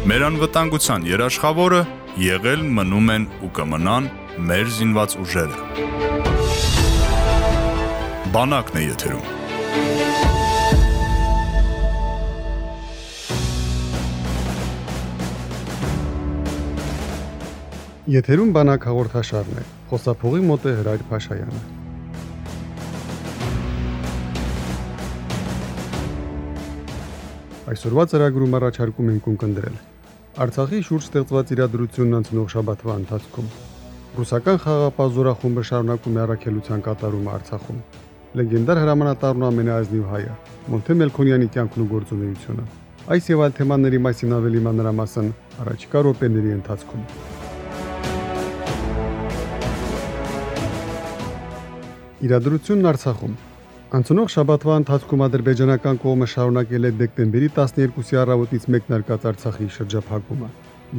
Մեր անվտանգության երաշխավորը եղել մնում են ու կմնան մեր զինված ուժերը։ Բանակն է եթերում։ Եթերում բանակ հաղորդաշարն է։ Խոսափողի մոտ է Հրայր Փաշայանը։ Այսօրվա ծրագրում առաջարկում ենք ունկնդրել. Արցախի շուրջ ստեղծված իրադրությունն անցնող շաբաթվա ընթացքում։ Ռուսական խաղապահ զորախումբը շարունակում է առաքելության կատարումը Արցախում։ Լեգենդար հրամանատարն ու ամենաազնիվ հայը Մոնթե Մելքոնյանի կյանքն ու գործունեությունը։ Այս եւ այլ թեմաների մասին ավելի մանրամասն առաջիկա րոպեների ընթացքում։ Իրադրությունն Արցախում Անցնող շաբաթվա ընթացքում ադրբեջանական կողմը շարունակել է դեկտեմբերի 12-ի առավոտից մեկնարկած Արցախի շրջափակումը։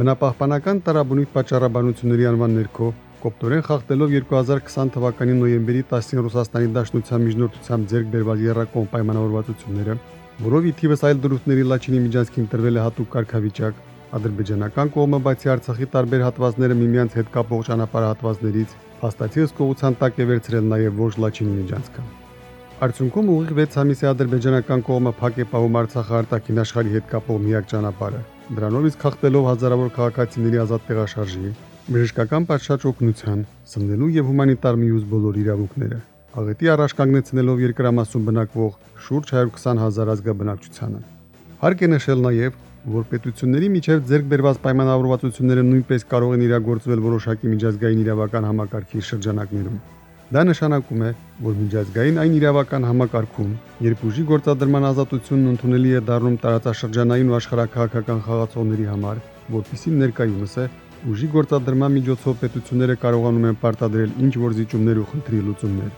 Բնապահպանական տարաբնույթ պատճառաբանությունների անվան ներքո կոպտորեն խախտելով 2020 թվականի նոյեմբերի 10-ին Ռուսաստանի Դաշնության միջնորդությամբ ձեռք բերված երրակոմ պայմանավորվածությունները, որով ի թիվս այլ դրույթների Լաչինի միջանցքին տրվել է հատուկ կարգավիճակ, ադրբեջանական կողմը բացի Արցախի տարբեր հատվածները միմյանց հետ կապող ճանապարհատվածներից փաստացի ըսկողության տակ է վերցրել նաև ոչ Լաչինի միջանցքը։ Արդյունքում ուղիղ 6 ամիսի ադրբեջանական կողմը փակ է պահում Արցախը արտաքին աշխարհի հետ կապող միակ ճանապարհը։ Դրանով իսկ խախտելով հազարավոր քաղաքացիների ազատ տեղաշարժի, բժշկական պատշաճ օգնության, սնվելու եւ հումանիտար միուս բոլոր իրավունքները։ Աղետի առաջ կանգնեցնելով երկրամասում բնակվող շուրջ 120 հազար ազգաբնակչությանը։ Հարկ է նշել նաև, որ պետությունների միջև ձեռք բերված պայմանավորվածությունները նույնպես կարող են իրագործվել որոշակի միջազգային իրավական համակարգի շրջանակներում։ Դա նշանակում է, որ միջազգային այն իրավական համակարգում, երբ ուժի գործադրման ազատությունն ընդունելի է դառնում տարածաշրջանային ու աշխարհակահաղական խաղացողների համար, որտիսին ներկայումս է, ուժի գործադրման միջոցով պետությունները կարողանում են պարտադրել ինչ որ զիջումներ ու խնդրի լուծումներ։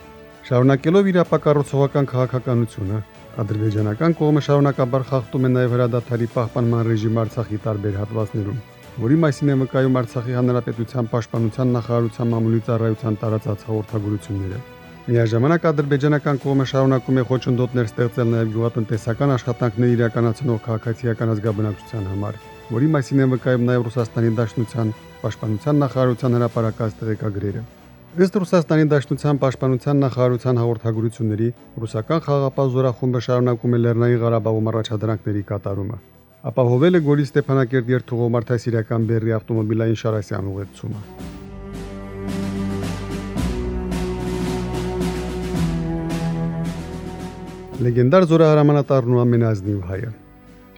Շարունակելով իր ապակառուցողական քաղաքականությունը, ադրբեջանական կողմը շարունակաբար խախտում է նաև հրադադարի պահպանման ռեժիմ Արցախի տարբեր հատվածներում որի մասին է վկայում Արցախի Հանրապետության Պաշտպանության նախարարության մամուլի ծառայության տարածած հաղորդագրությունները։ Միաժամանակ ադրբեջանական կողմը շարունակում է խոչընդոտներ ստեղծել նաև գյուղատնտեսական աշխատանքներ իրականացնող քաղաքացիական ազգաբնակչության համար, որի մասին են վկայում նաև Ռուսաստանի Դաշնության Պաշտպանության նախարարության հրապարակած տեղեկագրերը։ Ըստ Ռուսաստանի Դաշնության Պաշտպանության նախարարության հաղորդագրությունների, ռուսական խաղապահ զորախումբը շարունակում է Լեռնային Ղարաբաղում առաջադրանքների կատարումը ապահովել է Գորի Ստեփանակերտ երթուղով մարդասիրական բեռի ավտոմոբիլային շարասյան ուղեկցումը։ Լեգենդար զորահրամանատարն ու ամենազնիվ հայը։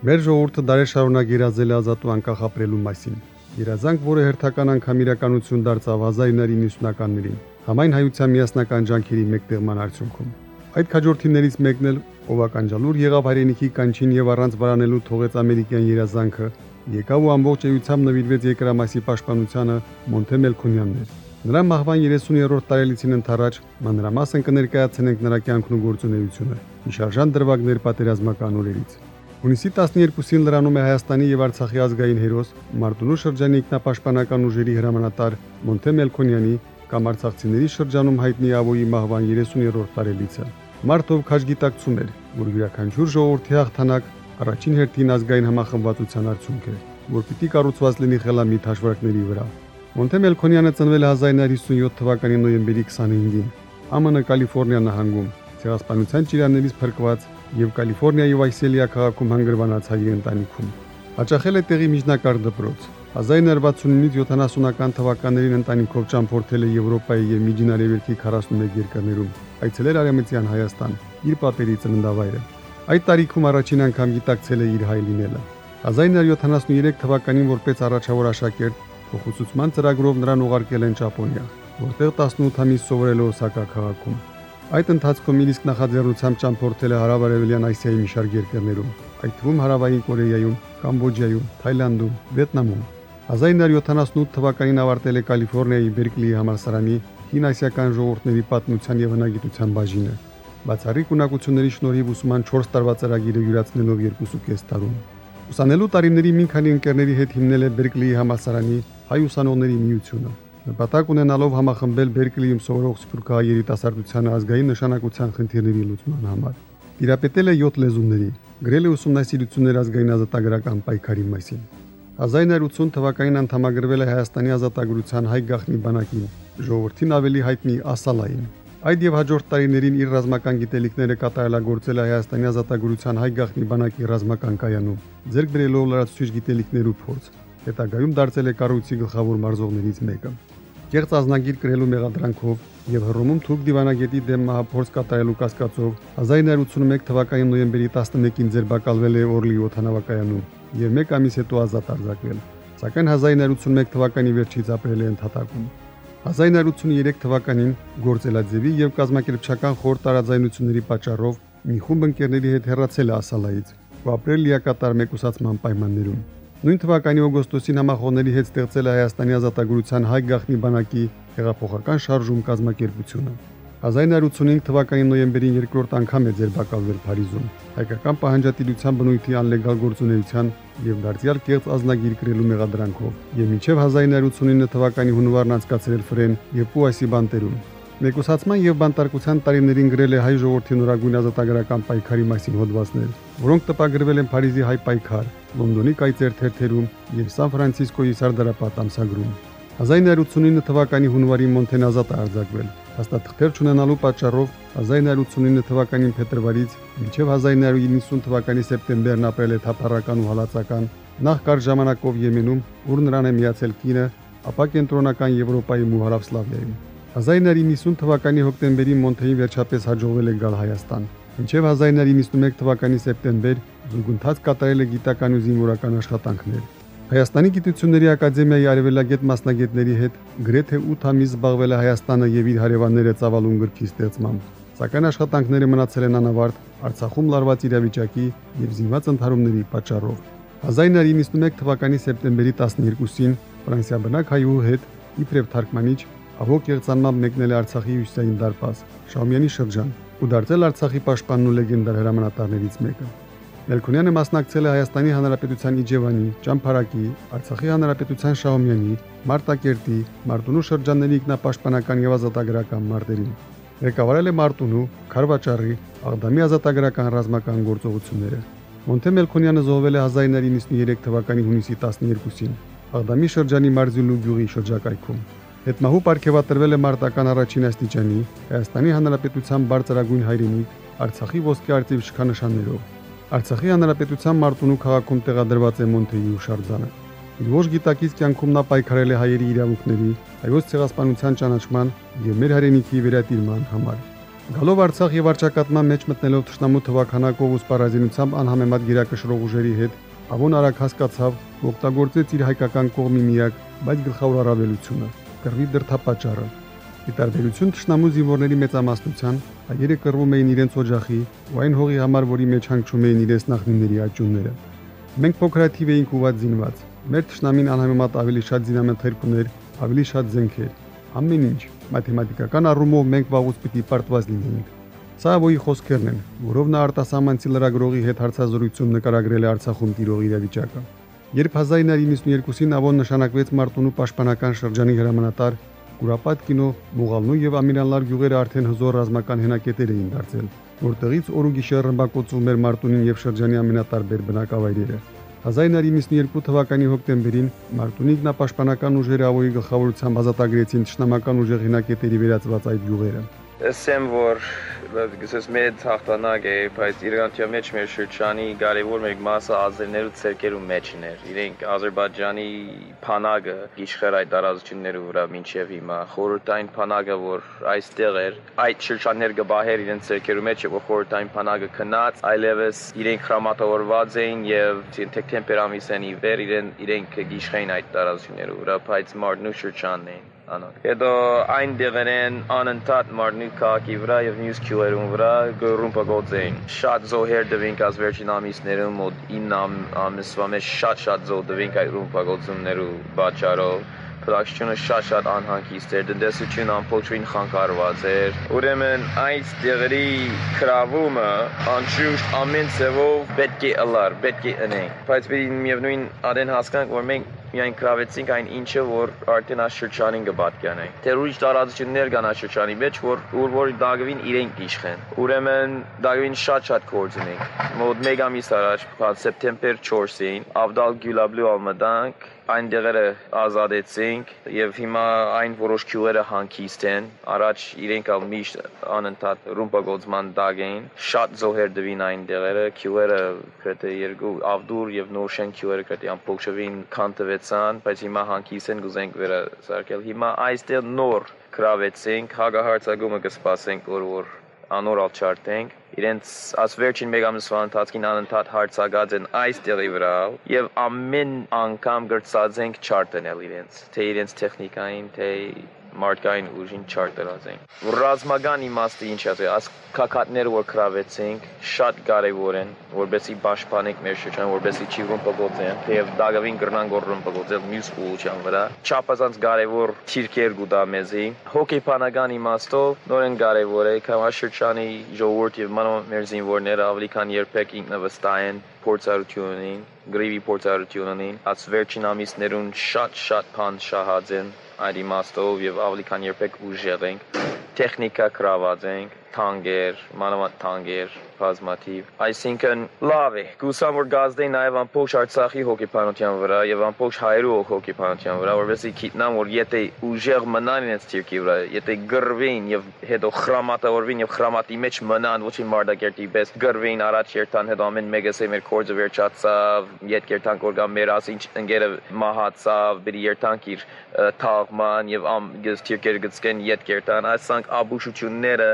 Մեր ժողովուրդը դարեր շարունակ երազել է ազատ ու անկախ ապրելու մասին։ Երազանք, որը հերթական անգամ իրականություն դարձավ 1990-ականներին, համայն հայության միասնական ջանքերի մեկտեղման արդյունքում։ Այդ քաջորդիներից մեկն էլ ով ականջալուր եղավ հայրենիքի կանչին եւ առանց վարանելու թողեց ամերիկյան երազանքը, եկավ ու ամբողջ էությամբ նվիրվեց երկրամասի պաշտպանությանը Մոնթե Մելքոնյանն էր։ Նրա մահվան 30-րդ տարելիցին ընթരാճ մանրամասն կներկայացնենք նրա կյանքն ու գործունեությունը։ Հիշարժան դրվագներ պատերազմական օրերից։ Հունիսի 12-ին լրանում է Հայաստանի եւ Արցախի ազգային հերոս Մարտունու շրջանի ինքնապաշտպանական ուժերի հրամանատար Մոնթե Մելքոնյանի կամ արցախցիների շրջանում հայտնի Ավոյի մահվան 30-րդ տարելիցը։ Մարտով քաջգիտակցում էր, որ յուրաքանչյուր ժողովրդի հաղթանակ առաջին հերթին ազգային համախմբվածության արդյունք է, որ պիտի կառուցված լինի խելամիտ հաշվարկների վրա։ Մոնթե Մելքոնյանը ծնվել է 1957 թվականի նոյեմբերի 25-ին ԱՄՆ Կալիֆոռնիա նահանգում, ցեղասպանության ճիրաններից փրկված եւ Կալիֆոռնիայի Վայսելիա քաղաքում հանգրվանած հայ ընտանիքում։ Հաճախել է տեղի միջնակարգ դպրոց, 1969-ից 70-ական թվականներին ընտանիքով ճամփորդել է Եվրոպայի եւ Միջինարևելքի 41 երկրներում, այցելել Արեմտյան Հայաստան, իր պապերի ծննդավայրը։ Այդ տարիքում առաջին անգամ գիտակցել է իր հայ լինելը։ 1973 թվականին որպես առաջավոր աշակերտ փոխուսուցման ծրագրով նրան ուղարկել են Ճապոնիա, որտեղ 18 ամիս սովորել է Օսակա քաղաքում։ Այդ ընթացքում իր իսկ նախաձեռնությամբ ճամփորդել է Հարավարևելյան Ասիայի մի շարք երկրներում, այդ թվում Հարավային Կորեայում, Կամբոջայում, Թայլանդում, Վիետնամում։ 1978 թվականին ավարտել է Կալիֆոռնիայի Բերկլիի համալսարանի հին ասիական ժողովուրդների պատմության եւ հնագիտության բաժինը։ Բացառիկ ունակությունների շնորհիվ ուսման 4 տարվա ծրագիրը յուրացնելով 2.5 տարում։ Ուսանելու տարիների մի քանի ընկերների հետ հիմնել է Բերկլիի համալսարանի հայ ուսանողների միությունը։ Նպատակ ունենալով համախմբել Բերկլիում սովորող սփյուռքահայ երիտասարդության ազգային նշանակության խնդիրների լուծման համար։ Տիրապետել է 7 լեզուների, գրել է ուսումնասիրություններ ազգային ազատագրական պայքարի մասին։ 1980 թվականին անդամագրվել է Հայաստանի ազատագրության հայ գաղտնի բանակին, ժողովրդին ավելի հայտնի Ասալային։ Այդ եւ հաջորդ տարիներին իր ռազմական գիտելիքները կատարելագործել է Հայաստանի ազատագրության հայ գաղտնի բանակի ռազմական կայանում, ձեռք բերելով լրացուցիչ գիտելիքներ ու փորձ։ Հետագայում դարձել է կառույցի գլխավոր մարզողներից մեկը կեղծ ազնագիր կրելու մեղադրանքով եւ Հռոմում թուրք դիվանագետի դեմ մահափորձ կատարելու կասկածով 1981 թվականի նոյեմբերի 11-ին ձերբակալվել է Օրլի օթանավակայանում եւ 1 ամիս հետո ազատ արձակվել։ Սակայն 1981 թվականի վերջից ապրել է ընդհատակում։ 1983 թվականին գործելաձևի եւ կազմակերպչական խոր տարաձայնությունների պատճառով մի խումբ ընկերների հետ հեռացել է Ասալայից ու ապրել լիակատար մեկուսացման պայմաններում։ Նույն թվականի օգոստոսին համախոհների հետ ստեղծել է Հայաստանի ազատագրության հայ գաղտնի բանակի հեղափոխական շարժում կազմակերպությունը։ 1985 թվականի նոյեմբերին երկրորդ անգամ է ձերբակալվել Փարիզում։ Հայկական պահանջատիրության բնույթի անլեգալ գործունեության եւ դարձյալ կեղծ ազնագիր կրելու մեղադրանքով եւ մինչեւ 1989 թվականի հունվարն անցկացրել Ֆրեն եւ Պուասի բանտերում։ Մեկուսացման եւ բանտարկության տարիներին գրել է հայ ժողովրդի նորագույն ազատագրական պայքարի մասին հոդվածներ, որոնք տպագրվել են Փարիզի հայ պայքար, Լոնդոնի կայծեր թերթերում եւ Սան Ֆրանցիսկոյի Սարդարապատ ամսագրում։ 1989 թվականի հունվարին Մոնտեն ազատ արձակվել։ Հաստատքներ չունենալու պատճառով 1989 թվականին փետրվարից մինչև 1990 թվականի սեպտեմբերն ապրել է թափառական ու հալածական նախ կար ժամանակով Եմենում, ուր նրան է միացել կինը, ապա կենտրոնական Եվրոպայում ու Հարավսլավիայում։ 1990 թվականի հոկտեմբերին Մոնթեին վերջապես հաջողվել է գալ Հայաստան։ Մինչև 1991 թվականի սեպտեմբեր զուգընթաց կատարել է գիտական ու զինվորական աշխատանքներ։ Հայաստանի գիտությունների ակադեմիայի արևելագետ մասնագետների հետ գրեթե 8 ամիս զբաղվել է Հայաստանը եւ իր հարևանները ծավալուն գրքի ստեղծմամբ։ Սակայն աշխատանքները մնացել են անավարտ Արցախում լարված իրավիճակի եւ զինված ընդհարումների պատճառով։ 1991 թվականի սեպտեմբերի 12-ին Ֆրանսիա բնակ հայու հետ իբրև թարգմանիչ Ահոք Եղծանմամբ մեկնել է Արցախի հյուսիսային դարպաս, Շահումյանի շրջան, ու դարձել Արցախի պաշտպանն ու լեգենդար հրամանատարներից մեկը։ Մելքոնյանը մասնակցել է Հայաստանի Հանրապետության Իջևանի, Ճամփարակի, Արցախի Հանրապետության Շահումյանի, Մարտակերտի, Մարտունու շրջանների ինքնապաշտպանական եւ ազատագրական մարտերին։ Ղեկավարել է Մարտունու, Խարվաճարի, Աղդամի ազատագրական ռազմական գործողությունները։ Մոնթե Մելքոնյանը զոհվել է 1993 թվականի հունիսի 12-ին Աղդամի շրջանի Մարզիլու գյուղի շրջակայքում։ Հետմահու ապարգևատրվել է մարտական առաջին աստիճանի Հայաստանի Հանրապետության բարձրագույն հայրենիք Արցախի ոսկե արծիվ շքանշաններով։ Արցախի Հանրապետության Մարտունու քաղաքում տեղադրված է Մոնթեի հուշարձանը։ Իր ոչ գիտակից կյանքում նա պայքարել է հայերի իրավունքների, հայոց ցեղասպանության ճանաչման եւ մեր հայրենիքի վերատիրման համար։ Գալով Արցախ եւ արճակատման մեջ մտնելով ճշնամու թվականակով ու սպառազինությամբ անհամեմատ գերակշռող ուժերի հետ, Ավոն արագ հասկացավ, որ օգտագործեց իր հայկական կողմի միակ, բայց գլխավոր առավելությունը՝ կռվի դրթապաճառը։ Ի տարբերություն ճշնամու զինվորների մեծամասնության, հայերը կռվում էին իրենց օջախի ու այն հողի համար, որի մեջ հանգչում էին իրենց նախնիների աճունները։ Մենք փոքրաթիվ էինք ուված զինված։ Մեր ճշնամին անհամեմատ ավելի շատ զինամթերք ուներ, ավելի շատ զենքեր։ Ամեն ինչ մաթեմատիկական առումով մենք վաղուց պիտի պարտված լինեինք։ Սա ոյի խոսքերն են, որով նա արտասահմանցի լրագրողի հետ հարցազրույցում նկարագրել է Արցախում տիրող իրավիճակը։ Երբ 1992-ին Ավոն նշանակվեց Մարտունու պաշտպանական շրջանի հրամանատար, Կուրապատ կինո, Մուղալնու եւ Ամիրանլար գյուղերը արդեն հզոր ռազմական հենակետեր էին դարձել, որտեղից օր ու գիշեր ռմբակոծվում էր Մարտունին եւ շրջանի ամենատարբեր բնակավայրերը։ 1992 թվականի հոկտեմբերին Մարտունի ինքնապաշտպանական ուժերը Ավոյի գլխավորությամբ ազատագրեցին ճշնամական ուժեղ հենակետերի վերածված այդ գյուղերը։ Ասեմ որ գսես մեծ հաղթանակ է, բայց իրականության մեջ մեր շրջանի կարևոր մեկ մասը ազերներու ցերկերու մեջն էր։ Իրենք Ադրբեջանի փանագը իշխեր այդ տարածություններու վրա մինչև հիմա խորհրդային փանագը, որ այստեղ էր, այդ շրջաններ գբահեր իրենց ցերկերու մեջ եւ խորհրդային փանագը քնած, այլևս իրենք հրամատավորված էին եւ թեկտեմբեր ամիսեն ի վեր իրեն իրենք գիշխային այդ տարածություններու վրա, բայց մարդու շրջանն էին անոք։ Հետո այն դեղերեն անընդհատ մարտնի քաղաքի վրա եւ մյուս քյուերուն վրա գռումպը գոցեին։ Շատ զոհեր դվինք ազ վերջին ամիսներում մոտ 9 ամիսվա մեջ շատ շատ զոհ դվինք այդ ռումպա գոցումներու բաճարով բնակչությունը շատ-շատ անհանգիստ էր, տնտեսությունը ամբողջովին խանգարված էր։ Ուրեմն այս դեղերի քրավումը անշուշտ ամեն ձևով պետք է ըլար, պետք է ընենք։ Բայց միևնույն adեն հասկանանք, որ մենք միայն գրավեցինք այն ինչը, որ արդեն այս շրջանին կպատկանենք։ Դեռ ուրիշ տարածություններ կան այս շրջանի մեջ, որ որ որ դագվին իրենք իշխեն։ Ուրեմն դագվին շատ-շատ կորձնենք։ Մոտ 1 ամիս առաջ, սեպտեմբեր 4-ին, Ավդալ Գյուլաբլու ալմադանք այն դեղերը ազատեցինք եւ հիմա այն որոշ քյուղերը հանգիստ են առաջ իրենք ալ միշտ անընդհատ ռումբագործման դակ էին շատ զոհեր դվին այն դեղերը քյուղերը գրեթե երկու ավդուր եւ նոշեն քյուղերը գրեթե ամբողջովին քանտվեցան բայց հիմա հանգիստ են գուզենք վերասարկել հիմա այստեղ նոր գրավեցինք հագահարցագումը կսպասենք որ որ անոր ալչարտենք իրենց աս վերջին մեկ ամսվա ընթացքին անընդհատ հարցակած են այս տեղի վրա եւ ամեն անգամ գրծած ենք չարտենել իրենց թե իրենց տեխնիկային թե մարդկային ուժին չարտերացենք։ Ռազմական իմաստը ինչ է, աս քակատները որ կրավեցինք շատ կարևոր են, որբեսի պաշտպանենք մեր շրջանը, որբեսի չի ռումպգործեն, թեև դագավին կրնան գոր ռումպգործել մյուս ուղղության վրա։ Չափազանց կարևոր թիրքեր գուտա մեզի։ Հոկեյփանական իմաստով նորեն կարևոր է, կամ շրջանի ժողովուրդ եւ մանո մեր զինվորները ավելի քան երբեք ինքնավստահ են փորձառություն ունին, գրիվի փորձառություն ունին։ Աց վերջին ամիսներուն շատ-շատ բան շահած են այդ իմաստով եւ ավելի քան երբեք ուժեղ ենք տեխնիկա գրաված ենք թանգեր, մանավանդ թանգեր, բազմաթիվ։ Այսինքն լավ է։ Գուսամ որ գազդեի նաև ամբողջ Արցախի հոկեբանության վրա եւ ամբողջ հայերու հոկեբանության վրա, որովհետեւ գիտնան որ եթե ուժեղ մնան իրենց թիրքի վրա, եթե գրվին եւ հետո խրամատավորվին եւ խրամատի մեջ մնան ոչ մի մարդակերտի պես գրվին առաջ երթան հետո ամեն մեկը սե մեր կորձը վերջացավ, յետ երթանք որ գա մեր ասինչ ընկերը մահացավ, բերի երթանք իր թաղման եւ ամ գստիրքեր գծկեն յետ երթան, այսանք աբուշությունները,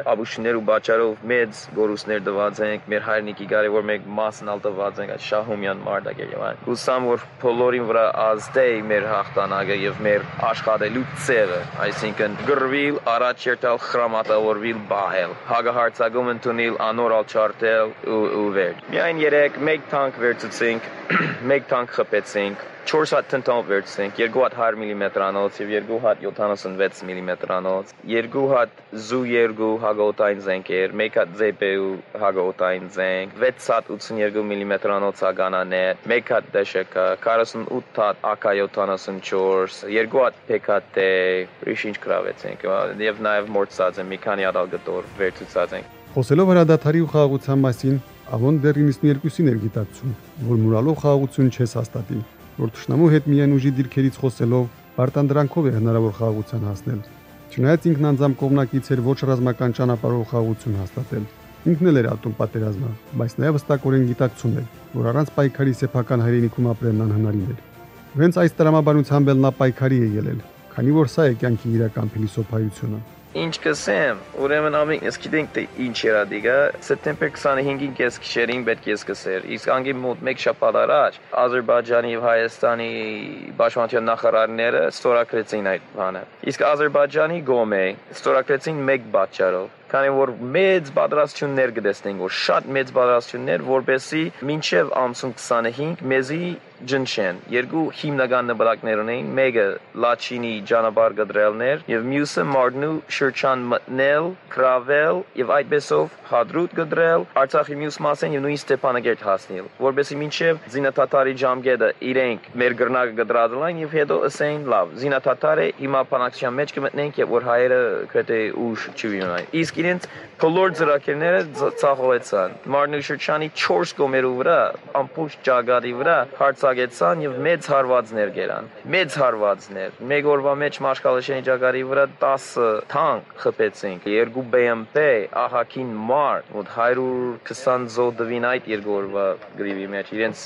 աբուշությունները ու բաճարով մեծ գորուսներ դված ենք, մեր հայրենիքի կարևոր մեկ մասն ալ տված ենք այդ Շահումյան մարտակեր եւ այլն։ Հուսամ որ բոլորին վրա ազդեի մեր հաղթանակը եւ մեր աշխատելու ցեղը, այսինքն գրվիլ, առաջ երթալ խրամատավորվիլ, բահել, հագահարցակում ընդունել, անորալ չարտել ու ու վեր։ Միայն երեք մեկ տանկ վերցուցինք, մեկ տանկ խփեցինք, 4 հատ տնտով վերցնենք, 2 հատ 100 մմ-անոց եւ 2 հատ 76 մմ-անոց, 2 հատ զու 2 հագոտային զենքեր, 1 հատ ZPU հագոտային զենք, 6 հատ 82 մմ-անոց ագանաներ, 1 հատ DSHK, 48 հատ AK-74, 2 հատ PKT, ուրիշ ինչ գրավեցինք եւ նաեւ մորցած են մի քանի հատ գտոր վերցուցած ենք։ Խոսելով հրադադարի ու խաղաղության մասին, Ավոն դեռ 92-ին էր գիտակցում, որ մուրալով խաղաղություն չես հաստատի որ ճշնամու հետ միայն ուժի դիրքերից խոսելով արտանդրանքով է հնարավոր խաղաղության հասնել։ Չնայած ինքն անձամբ կողմնակից էր ոչ ռազմական ճանապարհով խաղաղություն հաստատել։ Ինքն էլ էր ատում պատերազմը, բայց նաև հստակորեն գիտակցում էր, որ առանց պայքարի սեփական հայրենիքում ապրելն անհնարին էր։ Հենց այս տրամաբանությամբ էլ նա պայքարի է ելել, քանի որ սա է կյանքի իրական փիլիսոփայությունը։ Ինչ կսեմ, ուրեմն ամեն ես գիտենք թե ինչ era դիգա, սեպտեմբեր 25-ին կես քիշերին պետք է սկսեր։ Իսկ անգի մոտ 1 շաբաթ առաջ Ադրբեջանի եւ Հայաստանի պաշտպանության նախարարները ստորագրեցին այդ բանը։ Իսկ Ադրբեջանի գոմե ստորագրեցին մեկ բաճարով քանի որ մեծ պատրաստություններ կտեսնենք, որ շատ մեծ պատրաստություններ, որբեսի մինչև ամսուն 25 մեզի ջնշեն։ Երկու հիմնական նպատակներ ունեն, մեկը Լաչինի ճանապարհ գդրելներ եւ մյուսը Մարտնու շրջան մտնել, կրավել եւ այդպեսով հադրուտ գդրել Արցախի մյուս մասեն եւ նույն Ստեփանագերտ հասնել, որբեսի մինչև զինաթաթարի ջամգետը իրենք մեր գրնակը գդրածլան եւ հետո ասեն լավ, զինաթաթարը հիմա բանակցության մեջ կմտնենք եւ որ հայերը գրեթե ուժ չունենան։ Իսկ իրենց բոլոր ծրագրերը ցախողեցան։ Մարտնու շրջանի 4 կոմերու վրա, ամբողջ ճագարի վրա հարցակեցան եւ մեծ հարվածներ գերան։ Մեծ հարվածներ։ Մեկ օրվա մեջ Մաշկալաշենի ճագարի վրա 10 թանկ խփեցինք, 2 BMP, ահակին մար, մոտ 120 զոհ դվին այդ երկու օրվա գրիվի մեջ։ Իրենց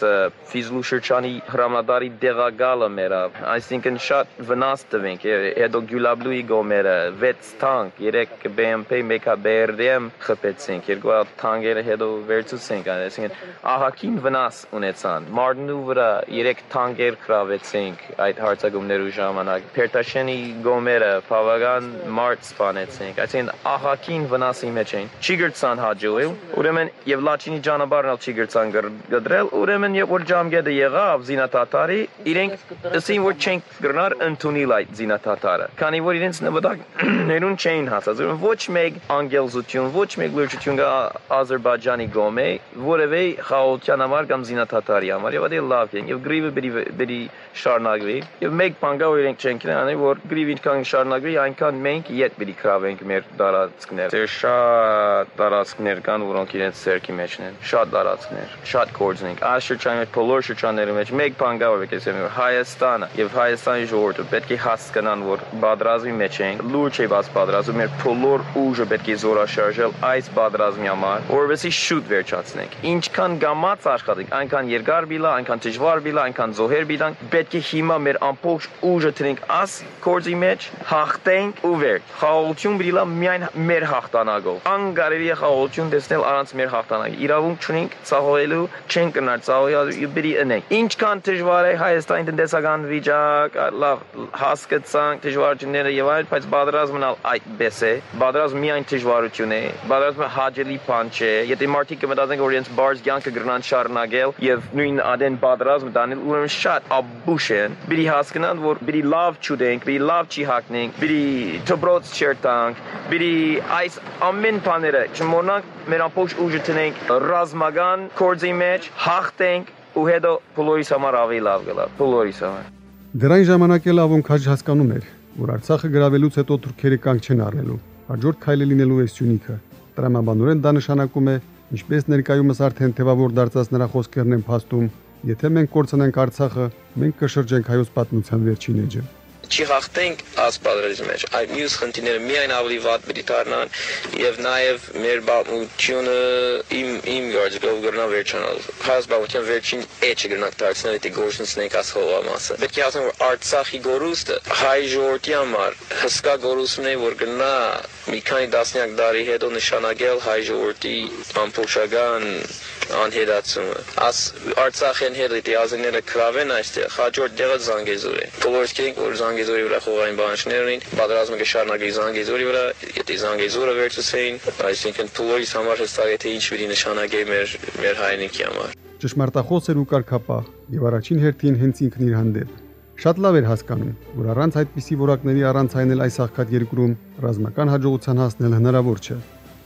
ֆիզլու շրջանի հրամանատարի դեղագալը մերավ, այսինքն շատ վնաս տվենք։ Հետո Գյուլաբլուի գոմերը 6 թանկ, 3 BMP, 1 հա BRD-ը խփեցինք, երկու թանկերը հետո վերցուցենք, այսինքն ահակին վնաս ունեցան։ Մարտնու վրա 3 թանկեր կրավեցինք այդ հարցակումներու ժամանակ։ Պերտաշենի գոմերը բավական մարդ սպանեցինք, այսինքն ահակին վնասի մեջ էին։ Չիգրցան հաջողել, ուրեմն եւ Լաչինի ճանապարհն էլ չիգրցան գդրել, ուրեմն երբ որ ջամգեդը եղավ զինաթաթարի, իրենք ըսին որ չենք գրնար ընդունել այդ զինաթաթարը։ Քանի որ իրենց նվտակներուն չէին հասած, ոչ մեկ անգելզություն, ոչ մեկ լրջություն կա Ադրբեջանի գոմե, որևէ խաղաղության համար կամ զինաթաթարի համար, եւ դա լավ են եւ գրիվը բերի բերի շարնագրի եւ մեկ բան կա որ իրենք չեն քնանի որ գրիվը ինչքան շարնագրի այնքան մենք իդ բերի կրավենք մեր տարածքներ դեր շատ տարածքներ կան որոնք իրենց ցերքի մեջ են շատ տարածքներ շատ կորձն են աշրջանի բոլոր շրջանների մեջ մեկ բան կա որ եկես եմ Հայաստանը եւ Հայաստանի ժողովուրդը պետք է հասկանան որ բادرազի մեջ են լուրջ է բաց բادرազը մեր բոլոր ուժը պետք է զորաշարժել այս բادرազմի համար որովհետեւ շուտ վերջացնենք ինչքան գամած աշխատենք այնքան երկար բիլա այնքան դժվար կարբիլա, այնքան զոհեր բիդանք, պետք է հիմա մեր ամբողջ ուժը տնենք աս կորձի մեջ, հաղթենք ու վեր։ Խաղաղություն պիտի լա միայն մեր հաղթանակով։ Անկարելի է խաղաղություն տեսնել առանց մեր հաղթանակի։ Իրավունք չունենք ցաղողելու, չեն կնար ցաղողյալու պիտի ընենք։ Ինչքան դժվար է Հայաստանի տնտեսական վիճակ, լավ հասկացանք դժվարությունները եւ այլ, բայց պատրաստ մնալ այդպես է։ Պատրաստ միայն դժվարություն է։ Պատրաստ մնալ հաջելի բան չէ։ Եթե մարդիկ մտածեն, որ իրենց բարձ կյանքը գրնան շարունակել եւ նույն ադեն պատրաստ պատերազմ դանել, ուրեմն շատ աբուշ են։ Բերի հասկանան, որ բերի լավ չուդենք, բերի լավ չի հակնենք, բերի դբրոց չերտանք, բերի այս ամեն բաները չմոռանանք, մեր ամբողջ ուժը տնենք ռազմական կորձի մեջ, հաղթենք ու հետո բոլորիս համար ավելի լավ գլա, բոլորիս համար։ Դրան ժամանակ էլ ավոն քաջ հասկանում էր, որ Արցախը գրավելուց հետո թուրքերը կանգ չեն առնելու։ Հաջորդ քայլը լինելու է Սյունիքը։ Տրամաբանորեն դա նշանակում է, ինչպես ներկայումս արդեն թևավոր դարձած նրա խոսքերն են փաստում, եթե մենք կորցնենք Արցախը, մենք կշրջենք հայոց պատմության վերջին էջը չի հաղթենք ասպարեզի մեջ այդ մյուս խնդիրները միայն ավելի վատ պիտի դառնան եւ նաեւ մեր բաղությունը իմ իմ գործով գրնա վերջանալ հայոց բաղության վերջին էջը գրնակ դարձնել դի գործունենք ասողա մասը պետք է ասեմ որ արցախի գորուստը հայ ժողովրդի համար հսկա գորուստն է որ գնա մի քանի տասնյակ տարի հետո նշանակել հայ ժողովրդի ամբողջական անհետացումը։ Աս Արցախեն հետ դիազները կրավեն այստեղ, հաջորդ տեղը Զանգեզուր է։ Բոլորս գիտենք, որ Զանգեզուրի վրա խողային բանջարներ ունին, պատերազմը կշարունակի Զանգեզուրի վրա, եթե Զանգեզուրը վերցուցեին, այսինքն բոլորիս համար հստակ է թե ինչ պիտի նշանակի մեր մեր հայրենիքի համար։ Ճշմարտախոս էր ու կարկապահ, եւ առաջին հերթին հենց ինքն իր հանդեպ։ Շատ լավ էր հասկանում, որ առանց այդպիսի որակների առանց այնել այս աղքատ երկրում ռազմական հաջողության հասնել հնարավոր չէ։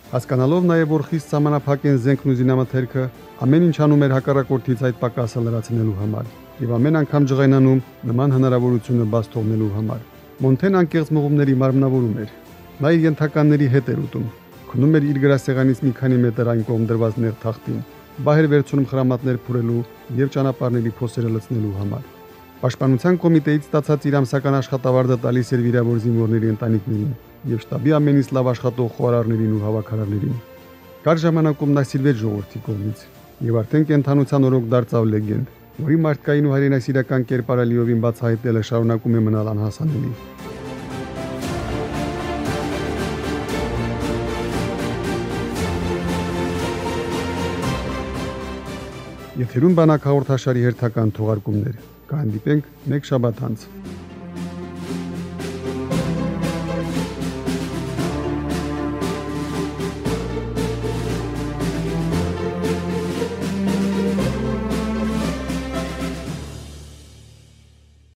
Հասկանալով նաև որ խիստ համանապակ են զենքն ու զինամթերքը, ամեն ինչ անում էր հակառակորդից այդ պակասը լրացնելու համար եւ ամեն անգամ ջղայնանում նման հնարավորությունը բաց թողնելու համար։ Մոնթեն անկեղծ մղումների մարմնավորում էր։ Նա իր ենթականների հետ էր ուտում։ Քնում էր իր գրասեղանից մի քանի մետր այն կողմ դրված նեղ թախտին։ Բահեր վերցնում խրամատներ փուրելու եւ ճանապարհների փոսերը լցնելու համար։ Պաշտպանության կոմիտեից ստացած իր ամսական աշխատավարձը տալիս էր վիրավոր զինվորների ընտանիքներին եւ շտաբի ամենից լավ աշխատող խորարարներին ու հավաքարարներին։ Կար ժամանակում նա սիլվեր ժողովրդի կողմից եւ արդեն կենթանության օրոք դարձավ լեգենդ, որի մարդկային ու հայրենասիրական կերպարը լիովին բացահայտելը շարունակում է մնալ անհասանելի։ Եթերում բանակ հաղորդաշարի հերթական թողարկումներ կհանդիպենք մեկ շաբաթ անց։